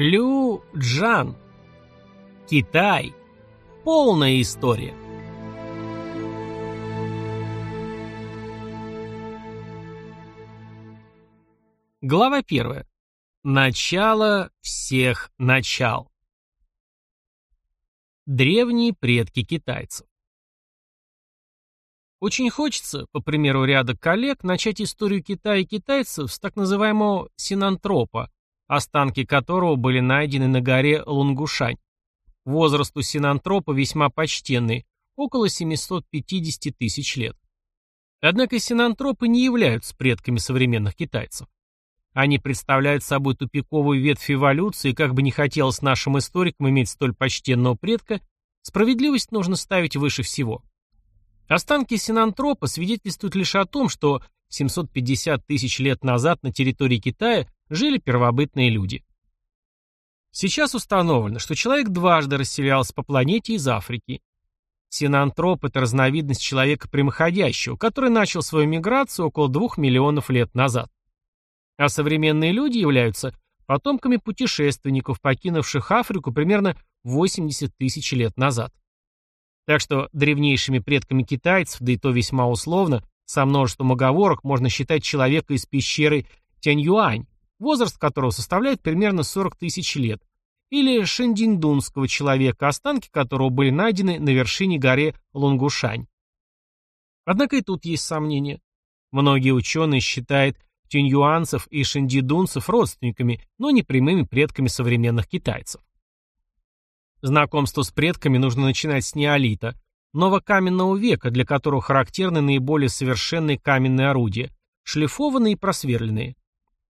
Лю Джан. Китай. Полная история. Глава первая. Начало всех начал. Древние предки китайцев. Очень хочется, по примеру ряда коллег, начать историю Китая и китайцев с так называемого синантропа, останки которого были найдены на горе Лунгушань. Возраст у синантропа весьма почтенный, около 750 тысяч лет. Однако синантропы не являются предками современных китайцев. Они представляют собой тупиковую ветвь эволюции, как бы не хотелось нашим историкам иметь столь почтенного предка, справедливость нужно ставить выше всего. Останки синантропа свидетельствуют лишь о том, что 750 тысяч лет назад на территории Китая жили первобытные люди. Сейчас установлено, что человек дважды расселялся по планете из Африки. Синантроп – это разновидность человека прямоходящего, который начал свою миграцию около двух миллионов лет назад. А современные люди являются потомками путешественников, покинувших Африку примерно 80 тысяч лет назад. Так что древнейшими предками китайцев, да и то весьма условно, со множеством оговорок можно считать человека из пещеры Тяньюань, возраст которого составляет примерно 40 тысяч лет, или шендиндунского человека, останки которого были найдены на вершине горы Лунгушань. Однако и тут есть сомнения. Многие ученые считают тюньюанцев и шендидунцев родственниками, но не прямыми предками современных китайцев. Знакомство с предками нужно начинать с неолита, новокаменного века, для которого характерны наиболее совершенные каменные орудия, шлифованные и просверленные.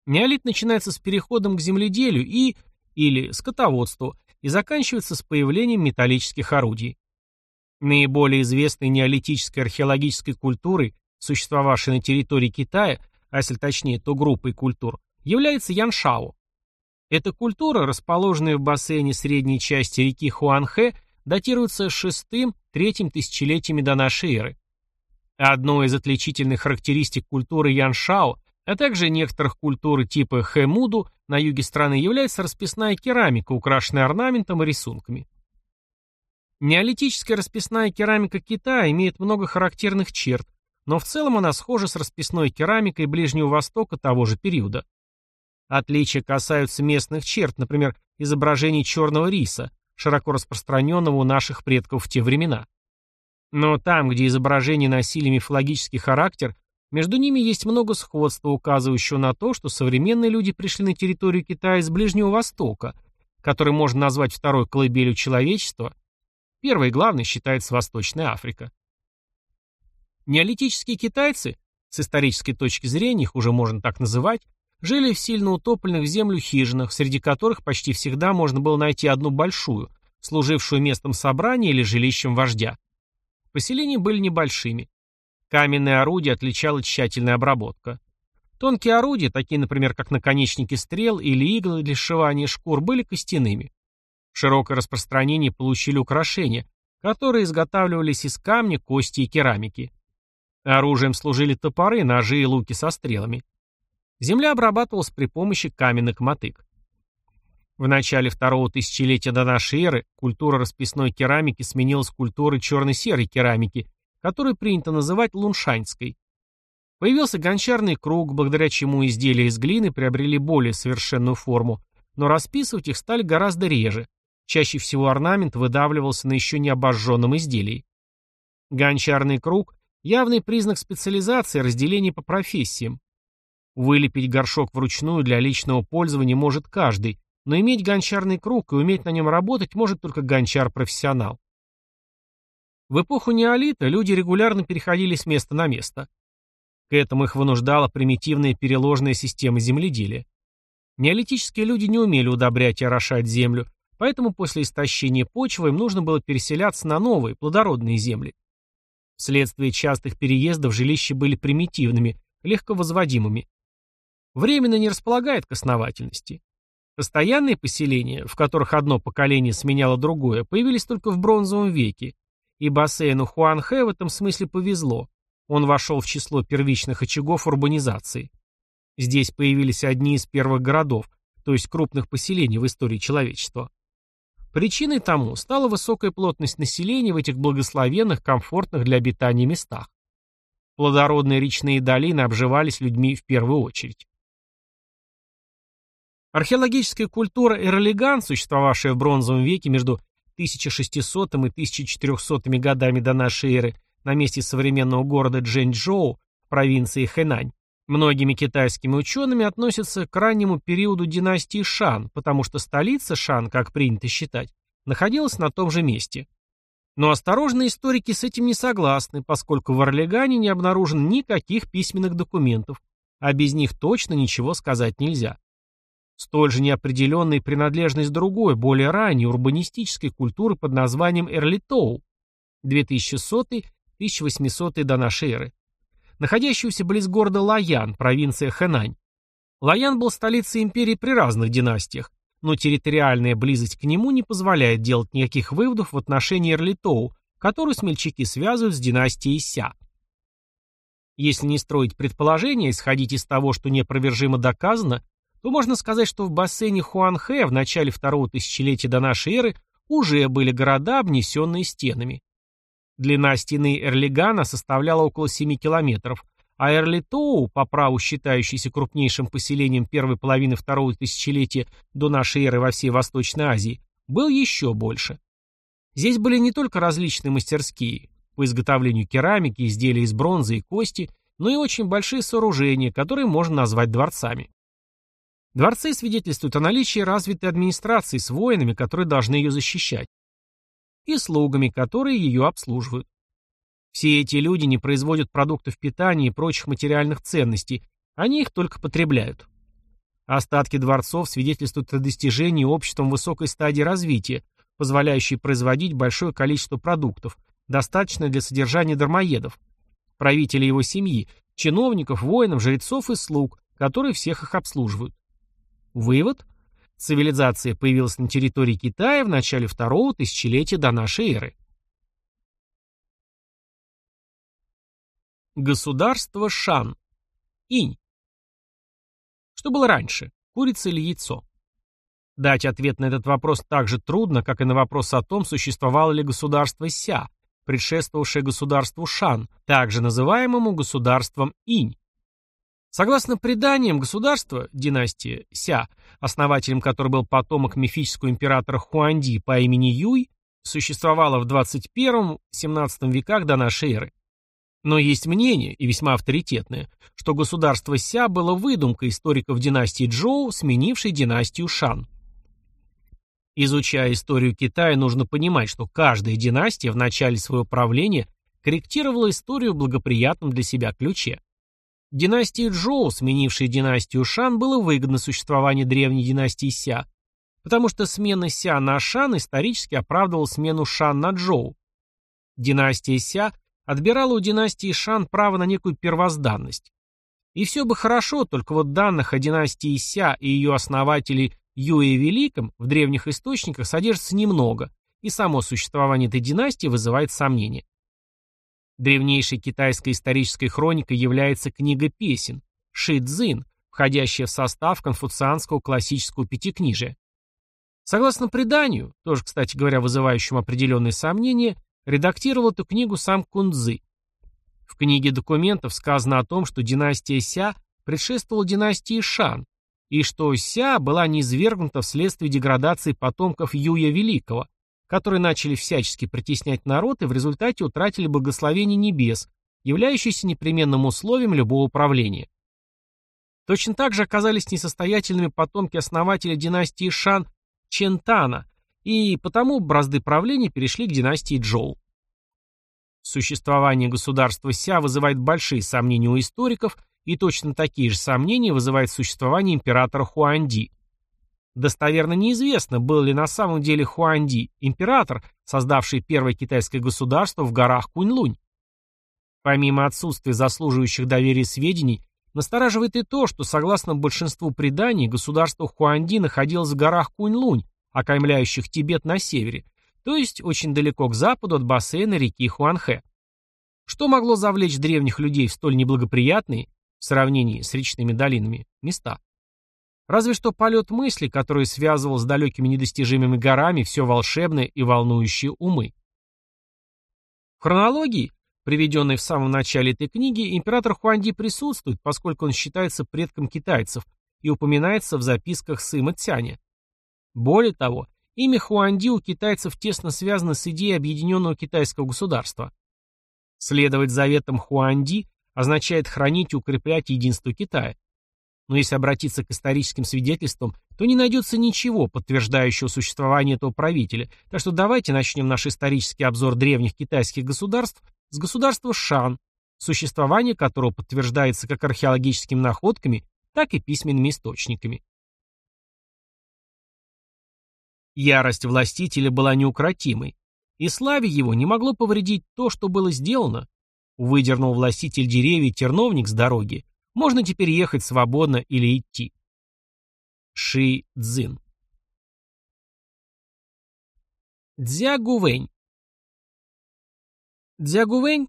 Неолит начинается с переходом к земледелию и, или скотоводству, и заканчивается с появлением металлических орудий. Наиболее известной неолитической археологической культурой, существовавшей на территории Китая, а если точнее, то группой культур, является Яншао. Эта культура, расположенная в бассейне средней части реки Хуанхэ, датируется шестым-третьим тысячелетиями до нашей эры. Одной из отличительных характеристик культуры Яншао, а также некоторых культур типа Хэмуду на юге страны является расписная керамика, украшенная орнаментом и рисунками. Неолитическая расписная керамика Китая имеет много характерных черт, но в целом она схожа с расписной керамикой Ближнего Востока того же периода. Отличия касаются местных черт, например, изображений черного риса, широко распространенного у наших предков в те времена. Но там, где изображения носили мифологический характер, между ними есть много сходства, указывающего на то, что современные люди пришли на территорию Китая из Ближнего Востока, который можно назвать второй колыбелью человечества. Первый и главный считается Восточная Африка. Неолитические китайцы, с исторической точки зрения их уже можно так называть, жили в сильно утопленных в землю хижинах, среди которых почти всегда можно было найти одну большую, служившую местом собрания или жилищем вождя. Поселения были небольшими. Каменные орудия отличала тщательная обработка. Тонкие орудия, такие, например, как наконечники стрел или иглы для сшивания шкур, были костяными. Широкое распространение получили украшения, которые изготавливались из камня, кости и керамики. Оружием служили топоры, ножи и луки со стрелами. Земля обрабатывалась при помощи каменных мотык. В начале второго тысячелетия до нашей эры культура расписной керамики сменилась культурой черно-серой керамики, которую принято называть луншаньской. Появился гончарный круг, благодаря чему изделия из глины приобрели более совершенную форму, но расписывать их стали гораздо реже. Чаще всего орнамент выдавливался на еще не обожженном изделии. Гончарный круг – явный признак специализации разделения по профессиям. Вылепить горшок вручную для личного пользования может каждый, но иметь гончарный круг и уметь на нем работать может только гончар-профессионал. В эпоху неолита люди регулярно переходили с места на место. К этому их вынуждала примитивная переложная система земледелия. Неолитические люди не умели удобрять и орошать землю, поэтому после истощения почвы им нужно было переселяться на новые, плодородные земли. Вследствие частых переездов жилища были примитивными, легко возводимыми временно не располагает к основательности. Постоянные поселения, в которых одно поколение сменяло другое, появились только в бронзовом веке, и бассейну Хуанхэ в этом смысле повезло. Он вошел в число первичных очагов урбанизации. Здесь появились одни из первых городов, то есть крупных поселений в истории человечества. Причиной тому стала высокая плотность населения в этих благословенных, комфортных для обитания местах. Плодородные речные долины обживались людьми в первую очередь. Археологическая культура Эрлиган, существовавшая в бронзовом веке между 1600 и 1400 годами до нашей эры на месте современного города Джэньчжоу провинции Хэнань, многими китайскими учеными относится к раннему периоду династии Шан, потому что столица Шан, как принято считать, находилась на том же месте. Но осторожные историки с этим не согласны, поскольку в Орлегане не обнаружено никаких письменных документов, а без них точно ничего сказать нельзя. Столь же неопределенной принадлежность другой, более ранней урбанистической культуры под названием Эрлитоу 2100-1800 до нашей эры, находящегося близ города Лаян, провинция Хэнань. Лаян был столицей империи при разных династиях, но территориальная близость к нему не позволяет делать никаких выводов в отношении Эрлитоу, которую смельчаки связывают с династией Ся. Если не строить предположения, исходить из того, что неопровержимо доказано, то можно сказать, что в бассейне Хуанхэ в начале второго тысячелетия до нашей эры уже были города, обнесенные стенами. Длина стены Эрлигана составляла около 7 километров, а Эрлитоу, по праву считающийся крупнейшим поселением первой половины второго тысячелетия до нашей эры во всей Восточной Азии, был еще больше. Здесь были не только различные мастерские по изготовлению керамики, изделий из бронзы и кости, но и очень большие сооружения, которые можно назвать дворцами. Дворцы свидетельствуют о наличии развитой администрации с воинами, которые должны ее защищать, и слугами, которые ее обслуживают. Все эти люди не производят продуктов питания и прочих материальных ценностей, они их только потребляют. Остатки дворцов свидетельствуют о достижении обществом высокой стадии развития, позволяющей производить большое количество продуктов, достаточное для содержания дармоедов, правителей его семьи, чиновников, воинов, жрецов и слуг, которые всех их обслуживают. Вывод? Цивилизация появилась на территории Китая в начале второго тысячелетия до нашей эры. Государство Шан. Инь. Что было раньше, курица или яйцо? Дать ответ на этот вопрос так же трудно, как и на вопрос о том, существовало ли государство Ся, предшествовавшее государству Шан, также называемому государством Инь. Согласно преданиям, государство, династия Ся, основателем которой был потомок мифического императора Хуанди по имени Юй, существовало в 21-17 веках до нашей эры. Но есть мнение, и весьма авторитетное, что государство Ся было выдумкой историков династии Джоу, сменившей династию Шан. Изучая историю Китая, нужно понимать, что каждая династия в начале своего правления корректировала историю в благоприятном для себя ключе. Династии Джоу, сменившей династию Шан, было выгодно существование древней династии Ся, потому что смена Ся на Шан исторически оправдывала смену Шан на Джоу. Династия Ся отбирала у династии Шан право на некую первозданность. И все бы хорошо, только вот данных о династии Ся и ее основателе Юе Великом в древних источниках содержится немного, и само существование этой династии вызывает сомнения. Древнейшей китайской исторической хроникой является книга песен Ши Цзин, входящая в состав конфуцианского классического пятикнижия. Согласно преданию, тоже, кстати говоря, вызывающему определенные сомнения, редактировал эту книгу сам Кунцзы. В книге документов сказано о том, что династия Ся предшествовала династии Шан, и что Ся была низвергнута вследствие деградации потомков Юя Великого, которые начали всячески притеснять народ и в результате утратили благословение небес, являющееся непременным условием любого правления. Точно так же оказались несостоятельными потомки основателя династии Шан Чентана, и потому бразды правления перешли к династии Джоу. Существование государства Ся вызывает большие сомнения у историков, и точно такие же сомнения вызывает существование императора Хуанди. Достоверно неизвестно, был ли на самом деле Хуанди император, создавший первое китайское государство в горах Куньлунь. Помимо отсутствия заслуживающих доверия сведений, настораживает и то, что, согласно большинству преданий, государство Хуанди находилось в горах Куньлунь, окаймляющих Тибет на севере, то есть очень далеко к западу от бассейна реки Хуанхэ. Что могло завлечь древних людей в столь неблагоприятные, в сравнении с речными долинами, места? Разве что полет мысли, который связывал с далекими недостижимыми горами все волшебное и волнующие умы. В хронологии, приведенной в самом начале этой книги, император Хуанди присутствует, поскольку он считается предком китайцев и упоминается в записках Сыма Цяня. Более того, имя Хуанди у китайцев тесно связано с идеей объединенного китайского государства. Следовать заветам Хуанди означает хранить и укреплять единство Китая. Но если обратиться к историческим свидетельствам, то не найдется ничего, подтверждающего существование этого правителя. Так что давайте начнем наш исторический обзор древних китайских государств с государства Шан, существование которого подтверждается как археологическими находками, так и письменными источниками. Ярость властителя была неукротимой, и славе его не могло повредить то, что было сделано. Выдернул властитель деревья терновник с дороги, можно теперь ехать свободно или идти. Ши Цзин Дзягувэнь Дзягувэнь,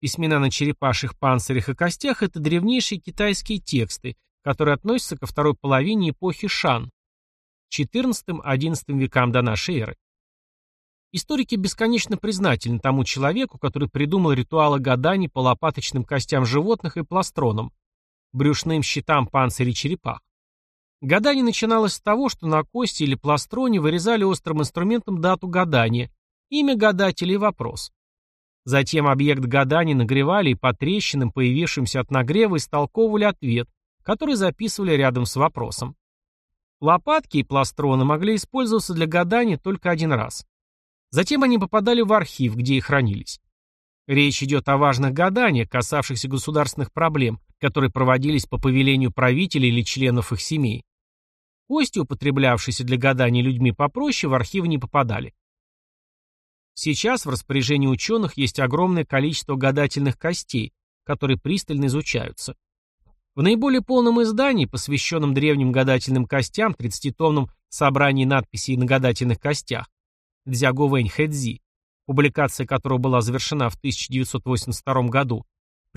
письмена на черепашьих панцирях и костях, это древнейшие китайские тексты, которые относятся ко второй половине эпохи Шан, XIV-XI векам до нашей эры. Историки бесконечно признательны тому человеку, который придумал ритуалы гаданий по лопаточным костям животных и пластронам, брюшным щитам панцирей черепах. Гадание начиналось с того, что на кости или пластроне вырезали острым инструментом дату гадания, имя гадателя и вопрос. Затем объект гадания нагревали и по трещинам, появившимся от нагрева, истолковывали ответ, который записывали рядом с вопросом. Лопатки и пластроны могли использоваться для гадания только один раз. Затем они попадали в архив, где и хранились. Речь идет о важных гаданиях, касавшихся государственных проблем, которые проводились по повелению правителей или членов их семей. Кости, употреблявшиеся для гадания людьми попроще, в архивы не попадали. Сейчас в распоряжении ученых есть огромное количество гадательных костей, которые пристально изучаются. В наиболее полном издании, посвященном древним гадательным костям, 30-томном собрании надписей на гадательных костях, Дзяговэнь Хэдзи, публикация которого была завершена в 1982 году,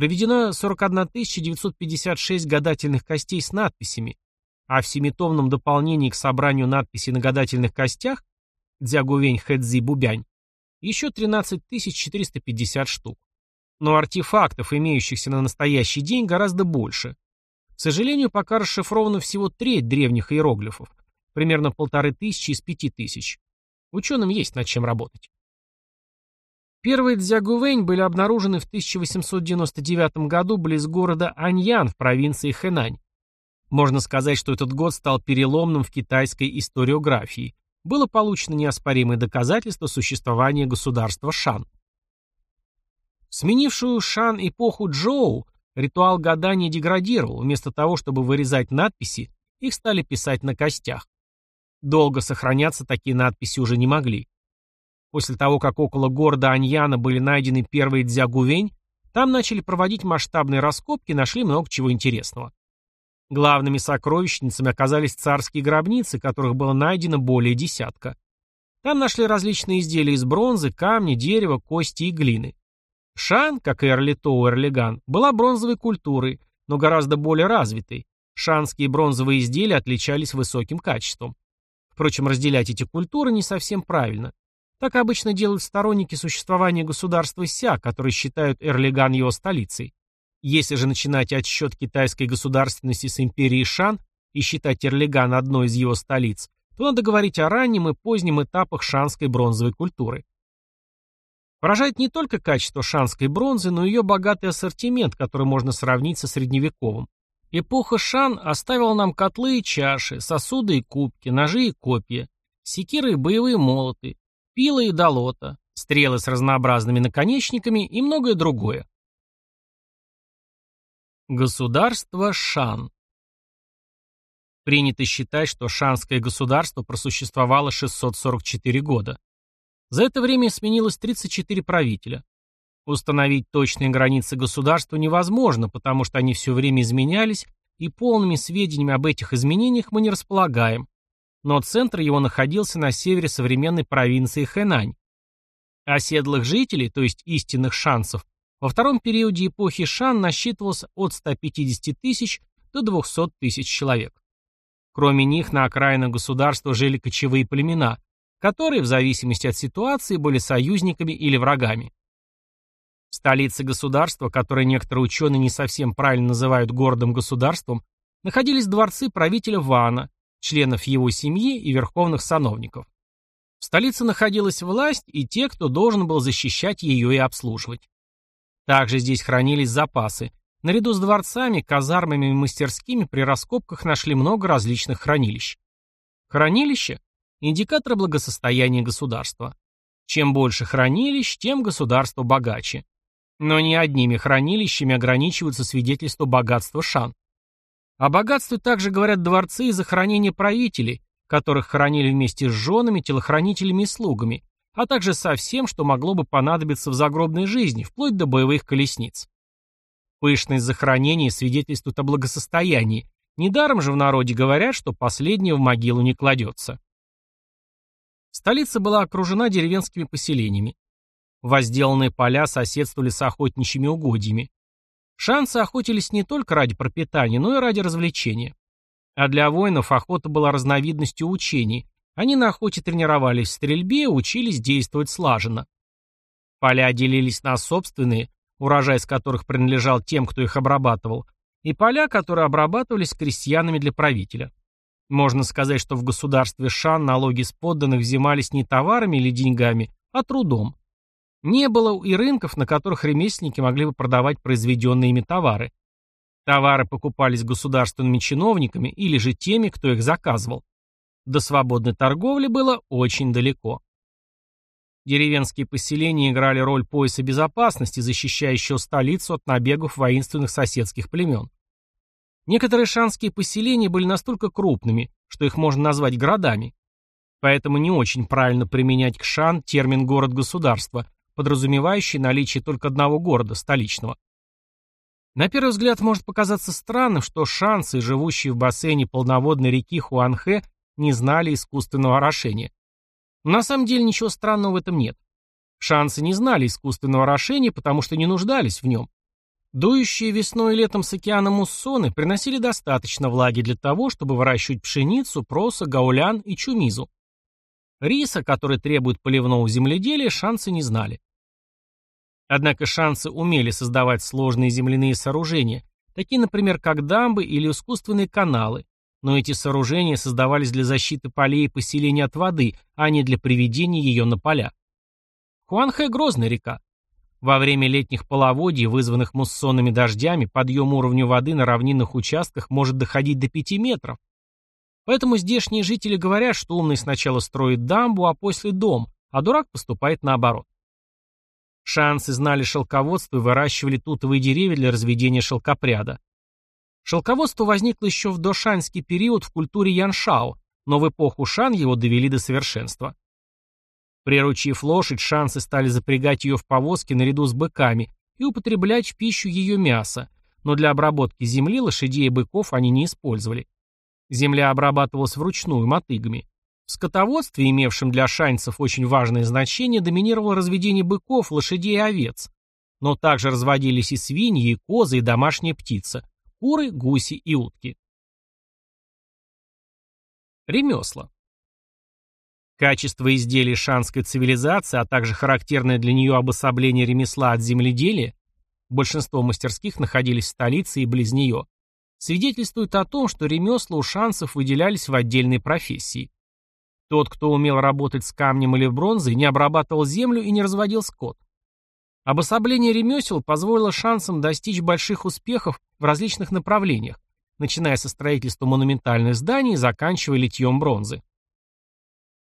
проведено 41 956 гадательных костей с надписями, а в семитомном дополнении к собранию надписей на гадательных костях Дзягувень Хэдзи Бубянь еще 13 450 штук. Но артефактов, имеющихся на настоящий день, гораздо больше. К сожалению, пока расшифровано всего треть древних иероглифов, примерно полторы тысячи из пяти тысяч. Ученым есть над чем работать. Первые дзягувэнь были обнаружены в 1899 году близ города Аньян в провинции Хэнань. Можно сказать, что этот год стал переломным в китайской историографии. Было получено неоспоримое доказательство существования государства Шан. Сменившую Шан эпоху Джоу, ритуал гадания деградировал. Вместо того, чтобы вырезать надписи, их стали писать на костях. Долго сохраняться такие надписи уже не могли. После того, как около города Аньяна были найдены первые дзягувень, там начали проводить масштабные раскопки и нашли много чего интересного. Главными сокровищницами оказались царские гробницы, которых было найдено более десятка. Там нашли различные изделия из бронзы, камня, дерева, кости и глины. Шан, как и Эрлитоу Эрлиган, была бронзовой культурой, но гораздо более развитой. Шанские бронзовые изделия отличались высоким качеством. Впрочем, разделять эти культуры не совсем правильно. Так обычно делают сторонники существования государства Ся, которые считают Эрлиган его столицей. Если же начинать отсчет китайской государственности с империи Шан и считать Эрлиган одной из его столиц, то надо говорить о раннем и позднем этапах шанской бронзовой культуры. Поражает не только качество шанской бронзы, но и ее богатый ассортимент, который можно сравнить со средневековым. Эпоха Шан оставила нам котлы и чаши, сосуды и кубки, ножи и копья, секиры и боевые молоты, пилы и долота, стрелы с разнообразными наконечниками и многое другое. Государство Шан Принято считать, что шанское государство просуществовало 644 года. За это время сменилось 34 правителя. Установить точные границы государства невозможно, потому что они все время изменялись, и полными сведениями об этих изменениях мы не располагаем, но центр его находился на севере современной провинции Хэнань. Оседлых жителей, то есть истинных шансов, во втором периоде эпохи Шан насчитывалось от 150 тысяч до 200 тысяч человек. Кроме них на окраинах государства жили кочевые племена, которые в зависимости от ситуации были союзниками или врагами. В столице государства, которое некоторые ученые не совсем правильно называют городом-государством, находились дворцы правителя Вана, членов его семьи и верховных сановников. В столице находилась власть и те, кто должен был защищать ее и обслуживать. Также здесь хранились запасы. Наряду с дворцами, казармами и мастерскими при раскопках нашли много различных хранилищ. Хранилище – индикатор благосостояния государства. Чем больше хранилищ, тем государство богаче. Но не одними хранилищами ограничиваются свидетельства богатства Шан. О богатстве также говорят дворцы и захоронения правителей, которых хоронили вместе с женами, телохранителями и слугами, а также со всем, что могло бы понадобиться в загробной жизни, вплоть до боевых колесниц. Пышность захоронений свидетельствует о благосостоянии, недаром же в народе говорят, что последнее в могилу не кладется. Столица была окружена деревенскими поселениями. Возделанные поля соседствовали с охотничьими угодьями. Шансы охотились не только ради пропитания, но и ради развлечения. А для воинов охота была разновидностью учений. Они на охоте тренировались в стрельбе учились действовать слаженно. Поля делились на собственные, урожай из которых принадлежал тем, кто их обрабатывал, и поля, которые обрабатывались крестьянами для правителя. Можно сказать, что в государстве Шан налоги с подданных взимались не товарами или деньгами, а трудом. Не было и рынков, на которых ремесленники могли бы продавать произведенные ими товары. Товары покупались государственными чиновниками или же теми, кто их заказывал. До свободной торговли было очень далеко. Деревенские поселения играли роль пояса безопасности, защищающего столицу от набегов воинственных соседских племен. Некоторые шанские поселения были настолько крупными, что их можно назвать городами. Поэтому не очень правильно применять к шан термин «город-государство», подразумевающий наличие только одного города, столичного. На первый взгляд может показаться странным, что шансы, живущие в бассейне полноводной реки Хуанхэ, не знали искусственного орошения. Но на самом деле ничего странного в этом нет. Шансы не знали искусственного орошения, потому что не нуждались в нем. Дующие весной и летом с океана муссоны приносили достаточно влаги для того, чтобы выращивать пшеницу, проса, гаулян и чумизу. Риса, который требует поливного земледелия, шансы не знали. Однако шансы умели создавать сложные земляные сооружения, такие, например, как дамбы или искусственные каналы, но эти сооружения создавались для защиты полей и поселений от воды, а не для приведения ее на поля. Хуанхэ – грозная река. Во время летних половодий, вызванных муссонными дождями, подъем уровня воды на равнинных участках может доходить до 5 метров, Поэтому здешние жители говорят, что умный сначала строит дамбу, а после дом, а дурак поступает наоборот. Шансы знали шелководство и выращивали тутовые деревья для разведения шелкопряда. Шелководство возникло еще в дошанский период в культуре Яншао, но в эпоху Шан его довели до совершенства. Приручив лошадь, шансы стали запрягать ее в повозки наряду с быками и употреблять в пищу ее мясо, но для обработки земли лошадей и быков они не использовали. Земля обрабатывалась вручную, мотыгами. В скотоводстве, имевшем для шанцев очень важное значение, доминировало разведение быков, лошадей и овец. Но также разводились и свиньи, и козы, и домашняя птица, куры, гуси и утки. Ремесла. Качество изделий шанской цивилизации, а также характерное для нее обособление ремесла от земледелия, большинство мастерских находились в столице и близ нее, свидетельствует о том, что ремесла у шансов выделялись в отдельные профессии. Тот, кто умел работать с камнем или бронзой, не обрабатывал землю и не разводил скот. Обособление ремесел позволило шансам достичь больших успехов в различных направлениях, начиная со строительства монументальных зданий и заканчивая литьем бронзы.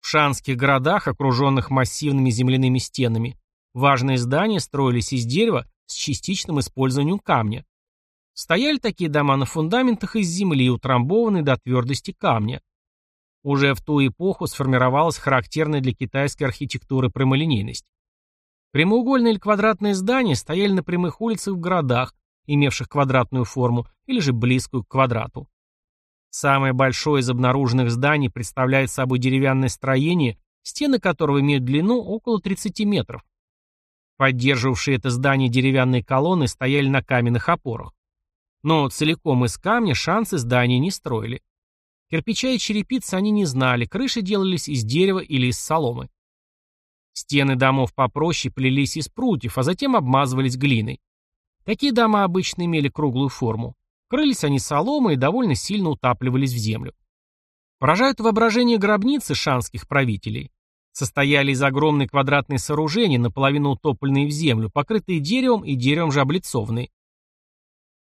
В шанских городах, окруженных массивными земляными стенами, важные здания строились из дерева с частичным использованием камня. Стояли такие дома на фундаментах из земли, утрамбованные до твердости камня. Уже в ту эпоху сформировалась характерная для китайской архитектуры прямолинейность. Прямоугольные или квадратные здания стояли на прямых улицах в городах, имевших квадратную форму, или же близкую к квадрату. Самое большое из обнаруженных зданий представляет собой деревянное строение, стены которого имеют длину около 30 метров. Поддерживавшие это здание деревянные колонны стояли на каменных опорах. Но целиком из камня шансы здания не строили. Кирпича и черепицы они не знали, крыши делались из дерева или из соломы. Стены домов попроще плелись из прутьев, а затем обмазывались глиной. Такие дома обычно имели круглую форму. Крылись они соломой и довольно сильно утапливались в землю. Поражают воображение гробницы шанских правителей. Состояли из огромной квадратной сооружения, наполовину утопленные в землю, покрытые деревом и деревом же облицованные.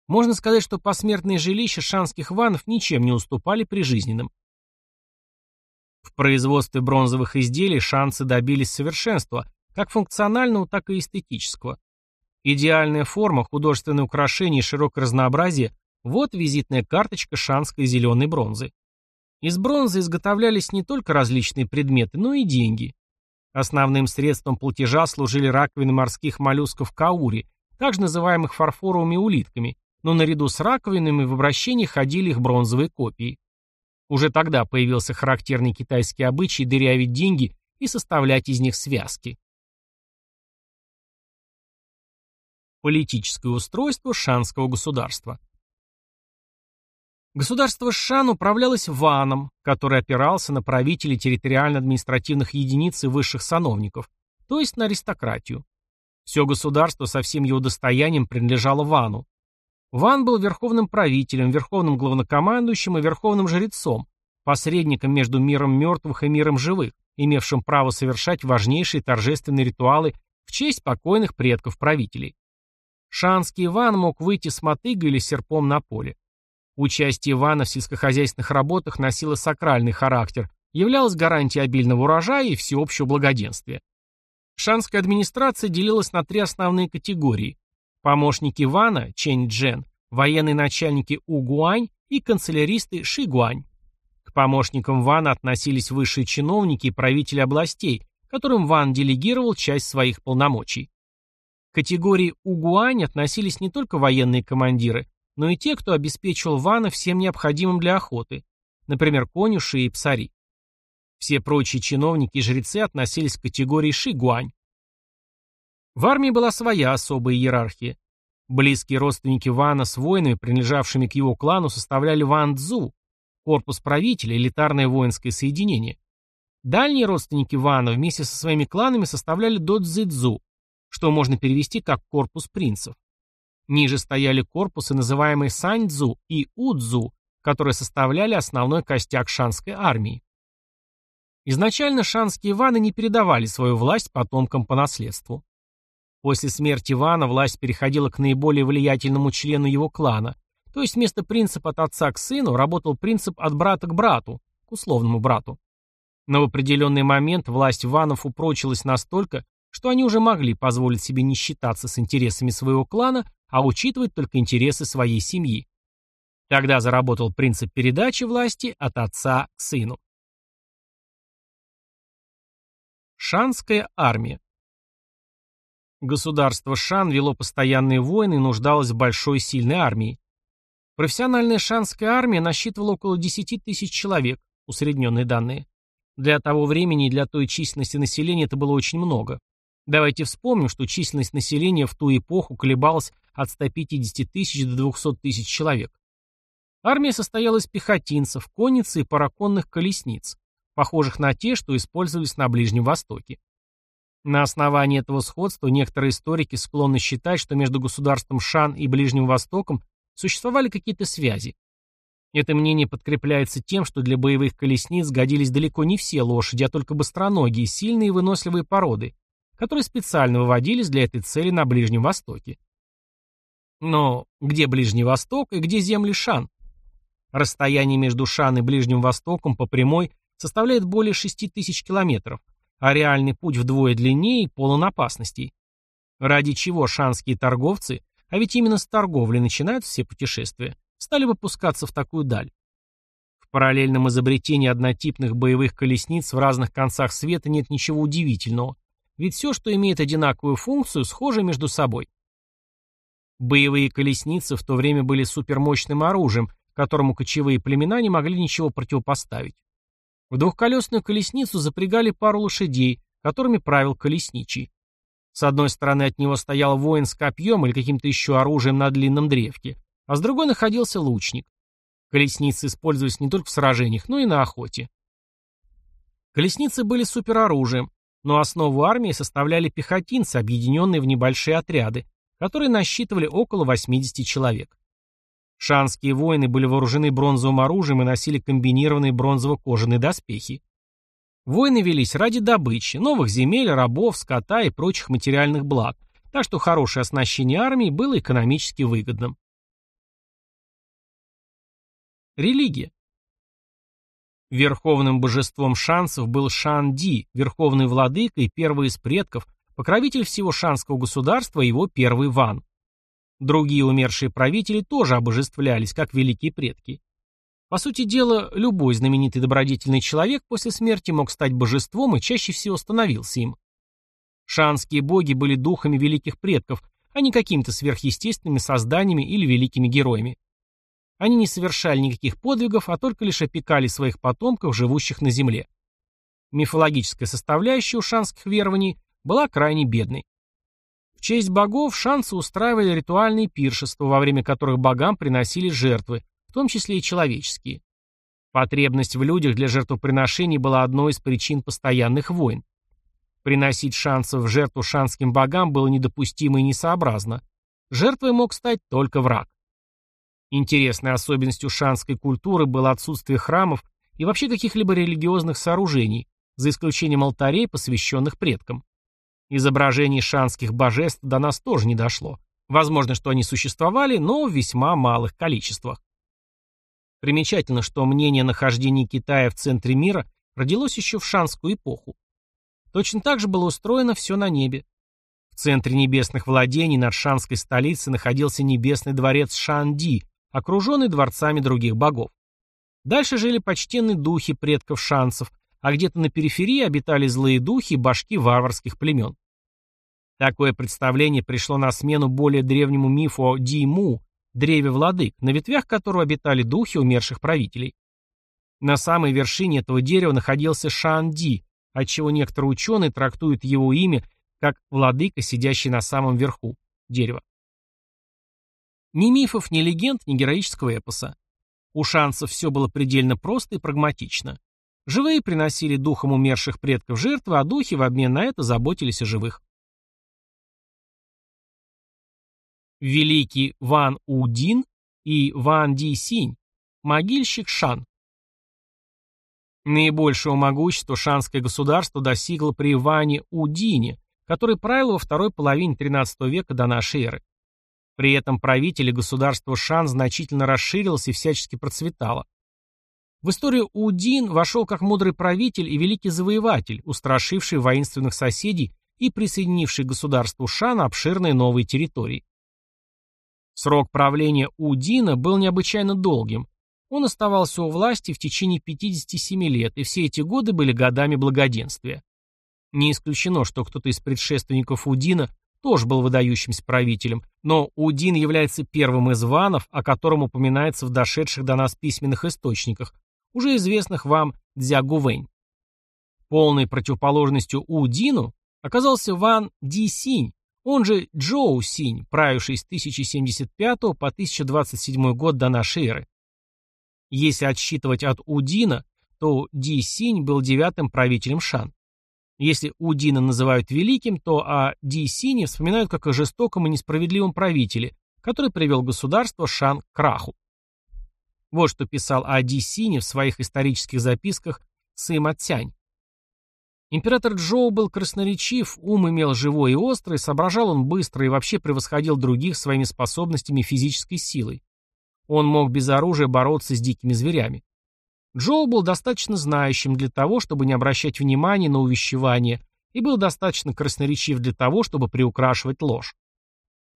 Можно сказать, что посмертные жилища шанских ванов ничем не уступали прижизненным. В производстве бронзовых изделий шанцы добились совершенства, как функционального, так и эстетического. Идеальная форма, художественное украшение и широкое разнообразие – вот визитная карточка шанской зеленой бронзы. Из бронзы изготовлялись не только различные предметы, но и деньги. Основным средством платежа служили раковины морских моллюсков каури, также называемых фарфоровыми улитками, но наряду с раковинами в обращении ходили их бронзовые копии. Уже тогда появился характерный китайский обычай дырявить деньги и составлять из них связки. Политическое устройство шанского государства. Государство Шан управлялось Ваном, который опирался на правителей территориально-административных единиц и высших сановников, то есть на аристократию. Все государство со всем его достоянием принадлежало Вану. Ван был верховным правителем, верховным главнокомандующим и верховным жрецом, посредником между миром мертвых и миром живых, имевшим право совершать важнейшие торжественные ритуалы в честь покойных предков правителей. Шанский Иван мог выйти с мотыгой или серпом на поле. Участие Ивана в сельскохозяйственных работах носило сакральный характер, являлось гарантией обильного урожая и всеобщего благоденствия. Шанская администрация делилась на три основные категории. Помощники Ивана, Чэнь Джен, военные начальники У Гуань и канцеляристы Ши Гуань. К помощникам Вана относились высшие чиновники и правители областей, которым Ван делегировал часть своих полномочий. К категории угуань относились не только военные командиры, но и те, кто обеспечивал Вана всем необходимым для охоты, например, конюши и псари. Все прочие чиновники и жрецы относились к категории шигуань. В армии была своя особая иерархия. Близкие родственники Вана с воинами, принадлежавшими к его клану, составляли Ван Цзу, корпус правителя, элитарное воинское соединение. Дальние родственники Вана вместе со своими кланами составляли До Цзэцзу, что можно перевести как корпус принцев. Ниже стояли корпусы, называемые Саньцзу и Удзу, которые составляли основной костяк шанской армии. Изначально шанские ваны не передавали свою власть потомкам по наследству. После смерти Вана власть переходила к наиболее влиятельному члену его клана, то есть вместо принципа от отца к сыну работал принцип от брата к брату, к условному брату. Но в определенный момент власть Ванов упрочилась настолько, что они уже могли позволить себе не считаться с интересами своего клана, а учитывать только интересы своей семьи. Тогда заработал принцип передачи власти от отца к сыну. Шанская армия Государство Шан вело постоянные войны и нуждалось в большой сильной армии. Профессиональная шанская армия насчитывала около 10 тысяч человек, усредненные данные. Для того времени и для той численности населения это было очень много. Давайте вспомним, что численность населения в ту эпоху колебалась от 150 тысяч до 200 тысяч человек. Армия состояла из пехотинцев, конницы и параконных колесниц, похожих на те, что использовались на Ближнем Востоке. На основании этого сходства некоторые историки склонны считать, что между государством Шан и Ближним Востоком существовали какие-то связи. Это мнение подкрепляется тем, что для боевых колесниц годились далеко не все лошади, а только быстроногие, сильные и выносливые породы, которые специально выводились для этой цели на Ближнем Востоке. Но где Ближний Восток и где земли Шан? Расстояние между Шан и Ближним Востоком по прямой составляет более 6 тысяч километров, а реальный путь вдвое длиннее и полон опасностей. Ради чего шанские торговцы, а ведь именно с торговли начинают все путешествия, стали выпускаться в такую даль. В параллельном изобретении однотипных боевых колесниц в разных концах света нет ничего удивительного, ведь все, что имеет одинаковую функцию, схоже между собой. Боевые колесницы в то время были супермощным оружием, которому кочевые племена не могли ничего противопоставить. В двухколесную колесницу запрягали пару лошадей, которыми правил колесничий. С одной стороны от него стоял воин с копьем или каким-то еще оружием на длинном древке, а с другой находился лучник. Колесницы использовались не только в сражениях, но и на охоте. Колесницы были супероружием, но основу армии составляли пехотинцы, объединенные в небольшие отряды, которые насчитывали около 80 человек. Шанские воины были вооружены бронзовым оружием и носили комбинированные бронзово-кожаные доспехи. Войны велись ради добычи, новых земель, рабов, скота и прочих материальных благ, так что хорошее оснащение армии было экономически выгодным. Религия. Верховным божеством шансов был Шан-Ди, верховный владыка и первый из предков, покровитель всего шанского государства и его первый ван. Другие умершие правители тоже обожествлялись, как великие предки. По сути дела, любой знаменитый добродетельный человек после смерти мог стать божеством и чаще всего становился им. Шанские боги были духами великих предков, а не какими-то сверхъестественными созданиями или великими героями. Они не совершали никаких подвигов, а только лишь опекали своих потомков, живущих на земле. Мифологическая составляющая у шанских верований была крайне бедной. Честь богов шанцы устраивали ритуальные пиршества, во время которых богам приносили жертвы, в том числе и человеческие. Потребность в людях для жертвоприношений была одной из причин постоянных войн. Приносить шансов в жертву шанским богам было недопустимо и несообразно. Жертвой мог стать только враг. Интересной особенностью шанской культуры было отсутствие храмов и вообще каких-либо религиозных сооружений, за исключением алтарей, посвященных предкам. Изображений шанских божеств до нас тоже не дошло. Возможно, что они существовали, но в весьма малых количествах. Примечательно, что мнение о нахождении Китая в центре мира родилось еще в шанскую эпоху. Точно так же было устроено все на небе. В центре небесных владений над шанской столицей находился небесный дворец Шанди, окруженный дворцами других богов. Дальше жили почтенные духи предков шансов, а где-то на периферии обитали злые духи башки варварских племен. Такое представление пришло на смену более древнему мифу о Диму, древе владык, на ветвях которого обитали духи умерших правителей. На самой вершине этого дерева находился Шан-Ди, отчего некоторые ученые трактуют его имя как владыка, сидящий на самом верху дерева. Ни мифов, ни легенд, ни героического эпоса. У шансов все было предельно просто и прагматично. Живые приносили духам умерших предков жертвы, а духи в обмен на это заботились о живых. Великий Ван Удин и Ван Ди Синь, могильщик Шан. Наибольшего могущества шанское государство достигло при Ване Удине, который правил во второй половине XIII века до нашей эры. При этом правитель и государство Шан значительно расширилось и всячески процветало. В историю Удин вошел как мудрый правитель и великий завоеватель, устрашивший воинственных соседей и присоединивший к государству Шан обширные новые территории. Срок правления Удина был необычайно долгим. Он оставался у власти в течение 57 лет, и все эти годы были годами благоденствия. Не исключено, что кто-то из предшественников Удина тоже был выдающимся правителем, но Удин является первым из ванов, о котором упоминается в дошедших до нас письменных источниках, уже известных вам Дзягувэнь. Полной противоположностью Удину оказался Ван Ди Синь, он же Джоу Синь, правивший с 1075 по 1027 год до нашей эры. Если отсчитывать от Удина, то Ди Синь был девятым правителем Шан. Если Удина называют великим, то о Ди Сине вспоминают как о жестоком и несправедливом правителе, который привел государство Шан к краху. Вот что писал о Ди Сине в своих исторических записках Сыма Цянь. Император Джоу был красноречив, ум имел живой и острый, соображал он быстро и вообще превосходил других своими способностями физической силой. Он мог без оружия бороться с дикими зверями. Джоу был достаточно знающим для того, чтобы не обращать внимания на увещевания, и был достаточно красноречив для того, чтобы приукрашивать ложь.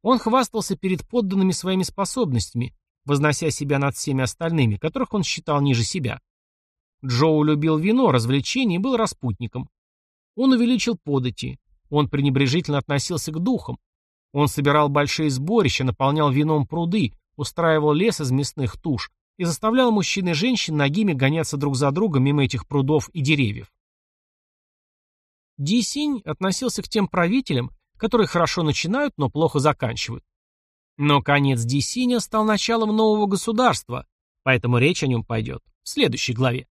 Он хвастался перед подданными своими способностями, вознося себя над всеми остальными, которых он считал ниже себя. Джоу любил вино, развлечения и был распутником. Он увеличил подати. Он пренебрежительно относился к духам. Он собирал большие сборища, наполнял вином пруды, устраивал лес из мясных туш, и заставлял мужчин и женщин ногими гоняться друг за другом мимо этих прудов и деревьев. Ди Синь относился к тем правителям, которые хорошо начинают, но плохо заканчивают. Но конец Ди Синя стал началом нового государства, Поэтому речь о нем пойдет в следующей главе.